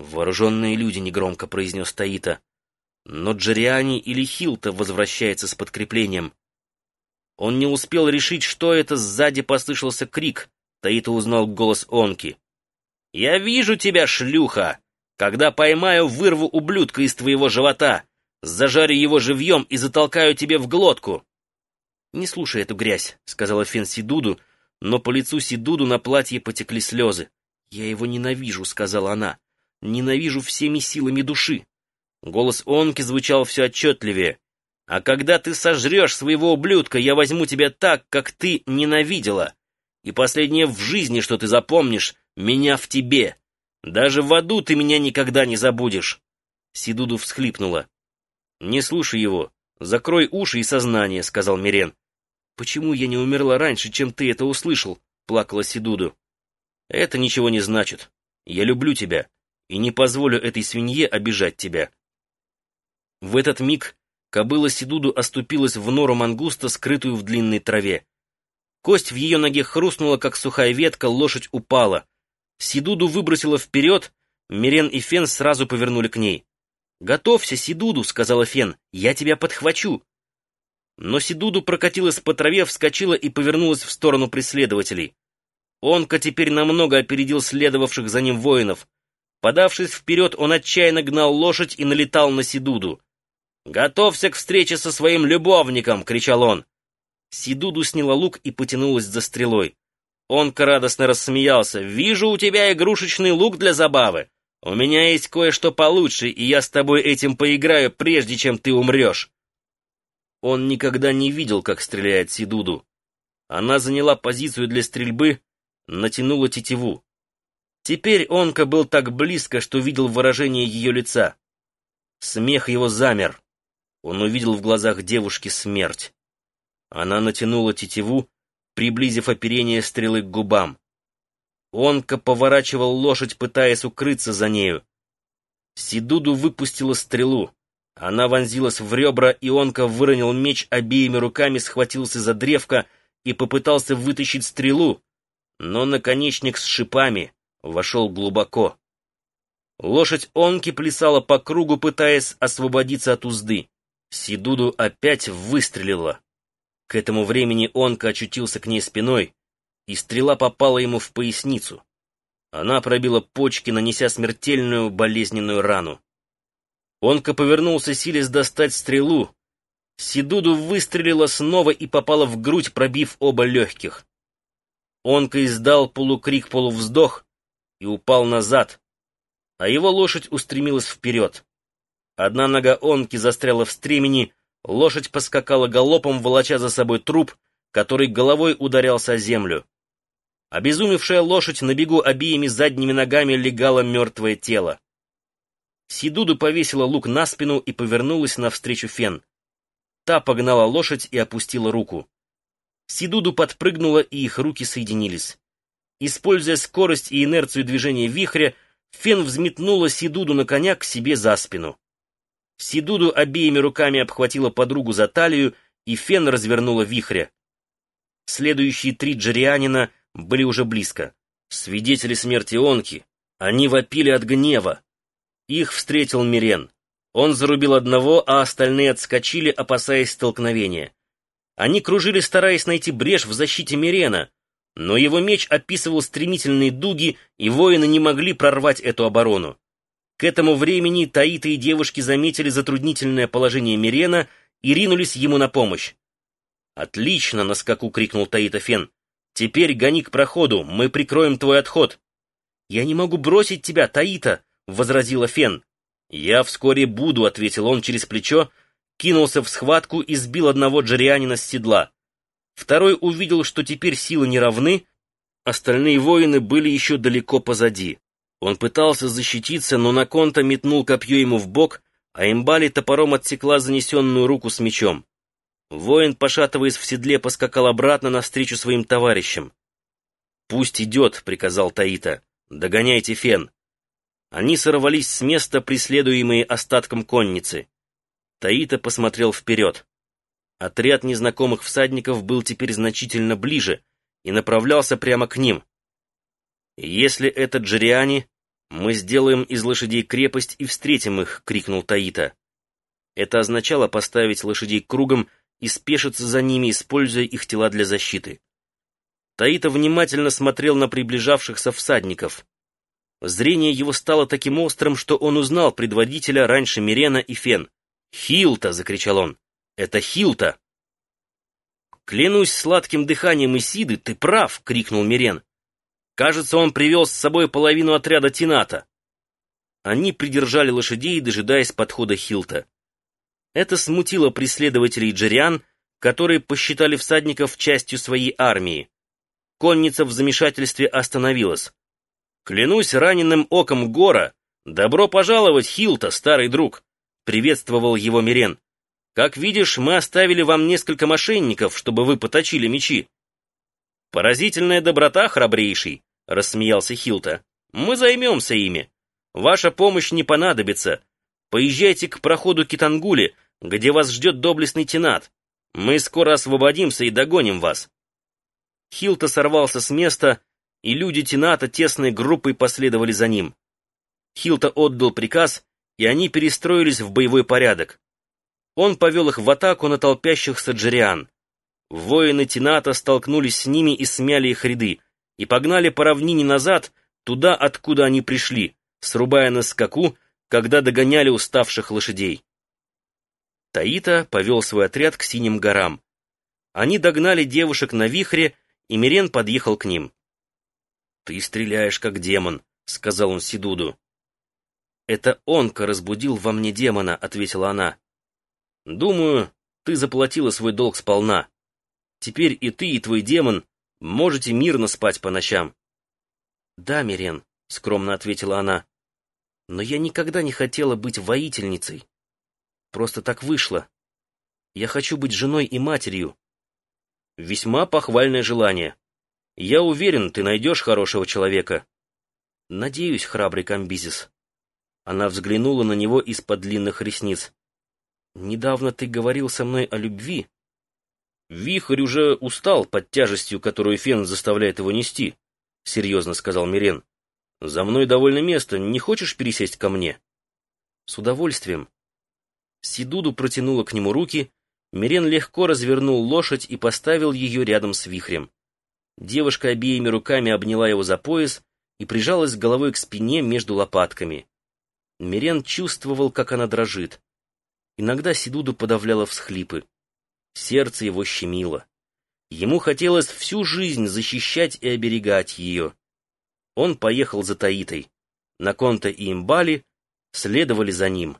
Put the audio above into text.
«Вооруженные люди», — негромко произнес Таита. «Но Джериани или Хилта возвращается с подкреплением». Он не успел решить, что это, сзади послышался крик. Таита узнал голос Онки. «Я вижу тебя, шлюха! Когда поймаю, вырву ублюдка из твоего живота, зажарю его живьем и затолкаю тебе в глотку!» «Не слушай эту грязь», — сказала Фен Сидуду, но по лицу Сидуду на платье потекли слезы. «Я его ненавижу», — сказала она. «Ненавижу всеми силами души». Голос Онки звучал все отчетливее. «А когда ты сожрешь своего ублюдка, я возьму тебя так, как ты ненавидела. И последнее в жизни, что ты запомнишь, меня в тебе. Даже в аду ты меня никогда не забудешь». Сидуду всхлипнула. «Не слушай его. Закрой уши и сознание», — сказал Мирен. «Почему я не умерла раньше, чем ты это услышал?» — плакала Сидуду. «Это ничего не значит. Я люблю тебя и не позволю этой свинье обижать тебя». В этот миг кобыла Сидуду оступилась в нору мангуста, скрытую в длинной траве. Кость в ее ноге хрустнула, как сухая ветка, лошадь упала. Сидуду выбросила вперед, Мирен и Фен сразу повернули к ней. «Готовься, Сидуду», — сказала Фен, — «я тебя подхвачу». Но Сидуду прокатилась по траве, вскочила и повернулась в сторону преследователей. Онка теперь намного опередил следовавших за ним воинов. Подавшись вперед, он отчаянно гнал лошадь и налетал на Сидуду. «Готовься к встрече со своим любовником!» — кричал он. Сидуду сняла лук и потянулась за стрелой. Онка радостно рассмеялся. «Вижу у тебя игрушечный лук для забавы. У меня есть кое-что получше, и я с тобой этим поиграю, прежде чем ты умрешь». Он никогда не видел, как стреляет Сидуду. Она заняла позицию для стрельбы, натянула тетиву. Теперь Онка был так близко, что видел выражение ее лица. Смех его замер. Он увидел в глазах девушки смерть. Она натянула тетиву, приблизив оперение стрелы к губам. Онка поворачивал лошадь, пытаясь укрыться за нею. Сидуду выпустила стрелу. Она вонзилась в ребра, и Онка выронил меч обеими руками, схватился за древко и попытался вытащить стрелу, но наконечник с шипами вошел глубоко. Лошадь Онки плясала по кругу, пытаясь освободиться от узды. Сидуду опять выстрелила. К этому времени Онка очутился к ней спиной, и стрела попала ему в поясницу. Она пробила почки, нанеся смертельную болезненную рану. Онка повернулся, силясь достать стрелу. Сидуду выстрелила снова и попала в грудь, пробив оба легких. Онка издал полукрик-полувздох и упал назад, а его лошадь устремилась вперед. Одна нога Онки застряла в стремени, лошадь поскакала галопом, волоча за собой труп, который головой ударялся о землю. Обезумевшая лошадь на бегу обеими задними ногами легала мертвое тело. Сидуду повесила лук на спину и повернулась навстречу Фен. Та погнала лошадь и опустила руку. Сидуду подпрыгнула, и их руки соединились. Используя скорость и инерцию движения вихря, Фен взметнула Сидуду на коня к себе за спину. Сидуду обеими руками обхватила подругу за талию, и Фен развернула вихря. Следующие три джерианина были уже близко. Свидетели смерти Онки. Они вопили от гнева. Их встретил Мирен. Он зарубил одного, а остальные отскочили, опасаясь столкновения. Они кружили, стараясь найти брешь в защите Мирена, но его меч описывал стремительные дуги, и воины не могли прорвать эту оборону. К этому времени Таита и девушки заметили затруднительное положение Мирена и ринулись ему на помощь. «Отлично!» — на скаку крикнул Таита Фен. «Теперь гони к проходу, мы прикроем твой отход». «Я не могу бросить тебя, Таита!» возразила Фен. «Я вскоре буду», — ответил он через плечо, кинулся в схватку и сбил одного джерианина с седла. Второй увидел, что теперь силы не равны, остальные воины были еще далеко позади. Он пытался защититься, но Наконта метнул копье ему в бок, а Имбали топором отсекла занесенную руку с мечом. Воин, пошатываясь в седле, поскакал обратно навстречу своим товарищам. «Пусть идет», — приказал Таита. «Догоняйте Фен». Они сорвались с места, преследуемые остатком конницы. Таита посмотрел вперед. Отряд незнакомых всадников был теперь значительно ближе и направлялся прямо к ним. Если это джериане, «Мы сделаем из лошадей крепость и встретим их!» — крикнул Таита. Это означало поставить лошадей кругом и спешиться за ними, используя их тела для защиты. Таита внимательно смотрел на приближавшихся всадников. Зрение его стало таким острым, что он узнал предводителя раньше Мирена и Фен. «Хилта!» — закричал он. «Это Хилта!» «Клянусь сладким дыханием Исиды, ты прав!» — крикнул Мирен. «Кажется, он привел с собой половину отряда Тината». Они придержали лошадей, дожидаясь подхода Хилта. Это смутило преследователей Джериан, которые посчитали всадников частью своей армии. Конница в замешательстве остановилась. «Клянусь раненым оком Гора! Добро пожаловать, Хилта, старый друг!» — приветствовал его Мирен. «Как видишь, мы оставили вам несколько мошенников, чтобы вы поточили мечи». «Поразительная доброта, храбрейший!» — рассмеялся Хилта. «Мы займемся ими. Ваша помощь не понадобится. Поезжайте к проходу Китангули, где вас ждет доблестный тенат. Мы скоро освободимся и догоним вас». Хилта сорвался с места, и люди Тената тесной группой последовали за ним. Хилта отдал приказ, и они перестроились в боевой порядок. Он повел их в атаку на толпящихся джериан. Воины Тената столкнулись с ними и смяли их ряды, и погнали по равнине назад, туда, откуда они пришли, срубая на скаку, когда догоняли уставших лошадей. Таита повел свой отряд к Синим горам. Они догнали девушек на вихре, и Мирен подъехал к ним. «Ты стреляешь, как демон», — сказал он Сидуду. «Это Онка разбудил во мне демона», — ответила она. «Думаю, ты заплатила свой долг сполна. Теперь и ты, и твой демон можете мирно спать по ночам». «Да, Мирен», — скромно ответила она. «Но я никогда не хотела быть воительницей. Просто так вышло. Я хочу быть женой и матерью». «Весьма похвальное желание. Я уверен, ты найдешь хорошего человека». «Надеюсь, храбрый Камбизис». Она взглянула на него из-под длинных ресниц. «Недавно ты говорил со мной о любви». «Вихрь уже устал под тяжестью, которую Фен заставляет его нести», — серьезно сказал Мирен. «За мной довольно место. Не хочешь пересесть ко мне?» «С удовольствием». Сидуду протянула к нему руки, Мирен легко развернул лошадь и поставил ее рядом с вихрем. Девушка обеими руками обняла его за пояс и прижалась головой к спине между лопатками. Мирен чувствовал, как она дрожит. Иногда Сидуду подавляла всхлипы. Сердце его щемило. Ему хотелось всю жизнь защищать и оберегать ее. Он поехал за Таитой. Наконта и Имбали следовали за ним.